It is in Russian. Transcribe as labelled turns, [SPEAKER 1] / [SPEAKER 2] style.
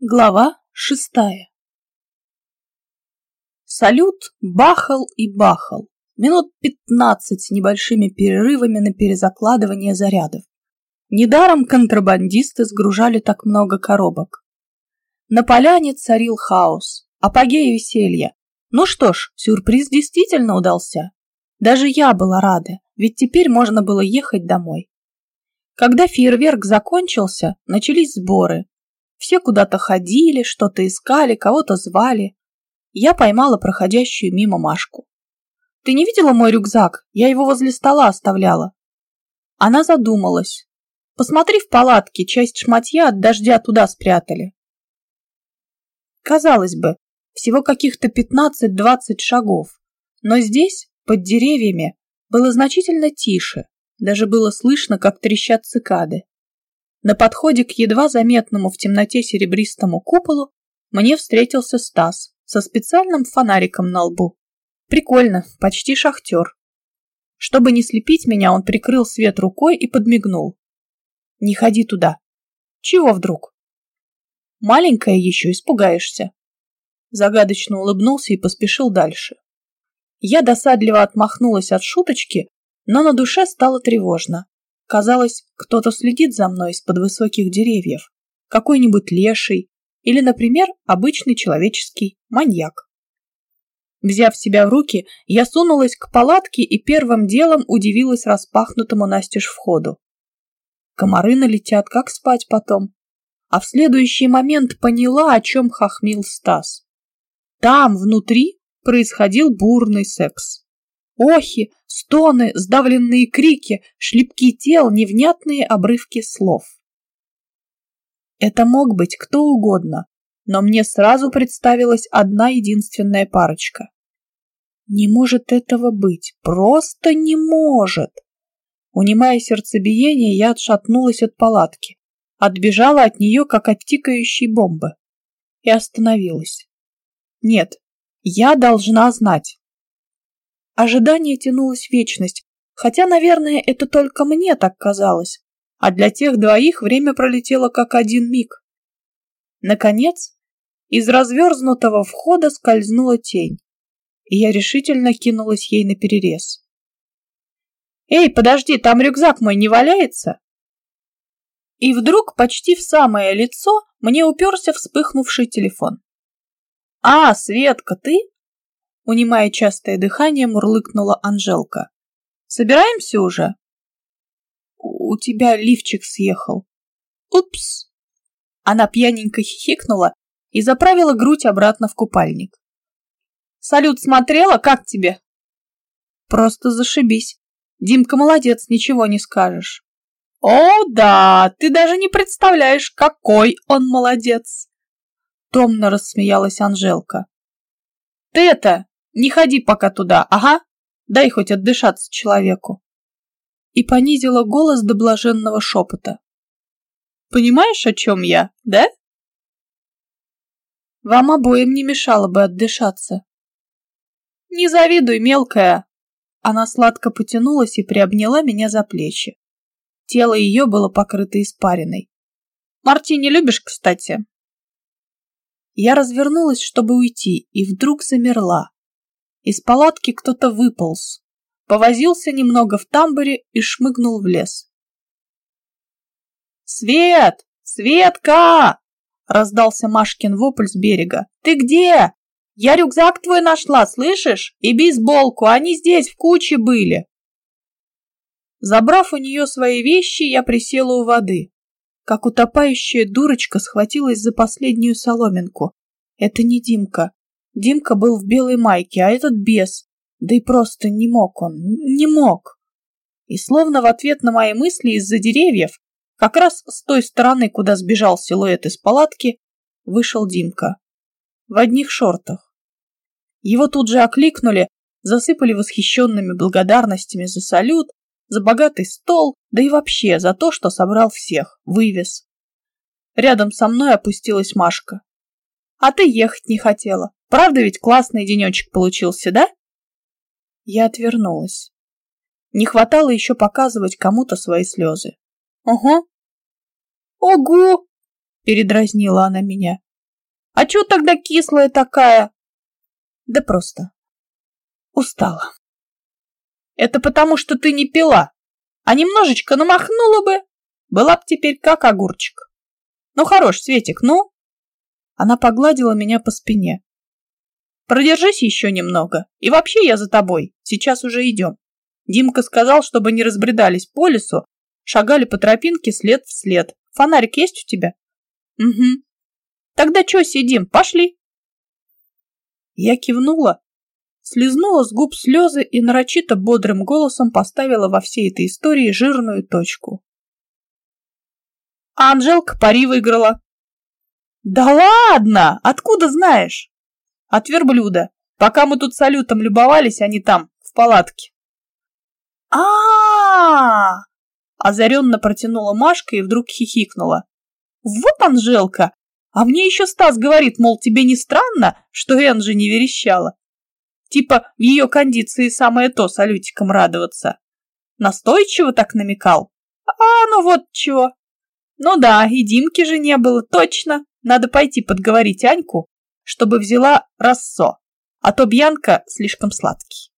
[SPEAKER 1] Глава шестая Салют бахал и бахал, минут пятнадцать с небольшими перерывами на перезакладывание зарядов. Недаром контрабандисты сгружали так много коробок. На поляне царил хаос, апогей веселья. Ну что ж, сюрприз действительно удался. Даже я была рада, ведь теперь можно было ехать домой. Когда фейерверк закончился, начались сборы, все куда-то ходили, что-то искали, кого-то звали. Я поймала проходящую мимо Машку. «Ты не видела мой рюкзак? Я его возле стола оставляла». Она задумалась. «Посмотри в палатке, часть шматья от дождя туда спрятали». Казалось бы, всего каких-то 15-20 шагов. Но здесь, под деревьями, было значительно тише. Даже было слышно, как трещат цикады. На подходе к едва заметному в темноте серебристому куполу мне встретился Стас со специальным фонариком на лбу. Прикольно, почти шахтер. Чтобы не слепить меня, он прикрыл свет рукой и подмигнул. Не ходи туда. Чего вдруг? Маленькая еще испугаешься. Загадочно улыбнулся и поспешил дальше. Я досадливо отмахнулась от шуточки, но на душе стало тревожно. Казалось, кто-то следит за мной из-под высоких деревьев. Какой-нибудь леший или, например, обычный человеческий маньяк. Взяв себя в руки, я сунулась к палатке и первым делом удивилась распахнутому настежь входу. Комары налетят, как спать потом. А в следующий момент поняла, о чем хохмил Стас. Там, внутри, происходил бурный секс. Охи, стоны, сдавленные крики, шлепки тел, невнятные обрывки слов. Это мог быть кто угодно, но мне сразу представилась одна единственная парочка. Не может этого быть, просто не может. Унимая сердцебиение, я отшатнулась от палатки, отбежала от нее, как от тикающей бомбы, и остановилась. Нет, я должна знать. Ожидание тянулось вечность, хотя, наверное, это только мне так казалось, а для тех двоих время пролетело как один миг. Наконец, из разверзнутого входа скользнула тень, и я решительно кинулась ей на перерез. «Эй, подожди, там рюкзак мой не валяется?» И вдруг почти в самое лицо мне уперся вспыхнувший телефон. «А, Светка, ты?» Унимая частое дыхание, мурлыкнула Анжелка. «Собираемся уже?» «У тебя лифчик съехал». «Упс!» Она пьяненько хихикнула и заправила грудь обратно в купальник. «Салют смотрела? Как тебе?» «Просто зашибись. Димка молодец, ничего не скажешь». «О, да, ты даже не представляешь, какой он молодец!» Томно рассмеялась Анжелка. «Ты это, не ходи пока туда, ага. Дай хоть отдышаться человеку. И понизила голос до блаженного шепота. Понимаешь, о чем я, да? Вам обоим не мешало бы отдышаться. Не завидуй, мелкая. Она сладко потянулась и приобняла меня за плечи. Тело ее было покрыто испариной. Мартини любишь, кстати? Я развернулась, чтобы уйти, и вдруг замерла. Из палатки кто-то выполз, повозился немного в тамбуре и шмыгнул в лес. «Свет! Светка!» — раздался Машкин вопль с берега. «Ты где? Я рюкзак твой нашла, слышишь? И бейсболку, они здесь в куче были!» Забрав у нее свои вещи, я присела у воды. Как утопающая дурочка схватилась за последнюю соломинку. Это не Димка. Димка был в белой майке, а этот без. Да и просто не мог он, не мог. И словно в ответ на мои мысли из-за деревьев, как раз с той стороны, куда сбежал силуэт из палатки, вышел Димка. В одних шортах. Его тут же окликнули, засыпали восхищенными благодарностями за салют, за богатый стол, да и вообще за то, что собрал всех, вывез. Рядом со мной опустилась Машка. А ты ехать не хотела. Правда ведь классный денечек получился, да? Я отвернулась. Не хватало еще показывать кому-то свои слезы. Ого. Ого! Передразнила она меня. А чё тогда кислая такая? Да просто. Устала. Это потому, что ты не пила, а немножечко намахнула бы, была б теперь как огурчик. Ну, хорош, Светик, ну. Она погладила меня по спине. Продержись еще немного. И вообще я за тобой. Сейчас уже идем. Димка сказал, чтобы не разбредались по лесу, шагали по тропинке след в след. Фонарик есть у тебя? Угу. Тогда что сидим? Пошли. Я кивнула, слезнула с губ слезы и нарочито бодрым голосом поставила во всей этой истории жирную точку. А Анжелка пари выиграла. Да ладно! Откуда знаешь? От верблюда. Пока мы тут салютом любовались, они там, в палатке. а а Озаренно протянула Машка и вдруг хихикнула. Вот Анжелка! А мне еще Стас говорит, мол, тебе не странно, что Энжи не верещала? Типа в ее кондиции самое то салютиком радоваться. Настойчиво так намекал. А, ну вот чего. Ну да, и Димки же не было, точно. Надо пойти подговорить Аньку, чтобы взяла рассо, а то Бьянка слишком сладкий.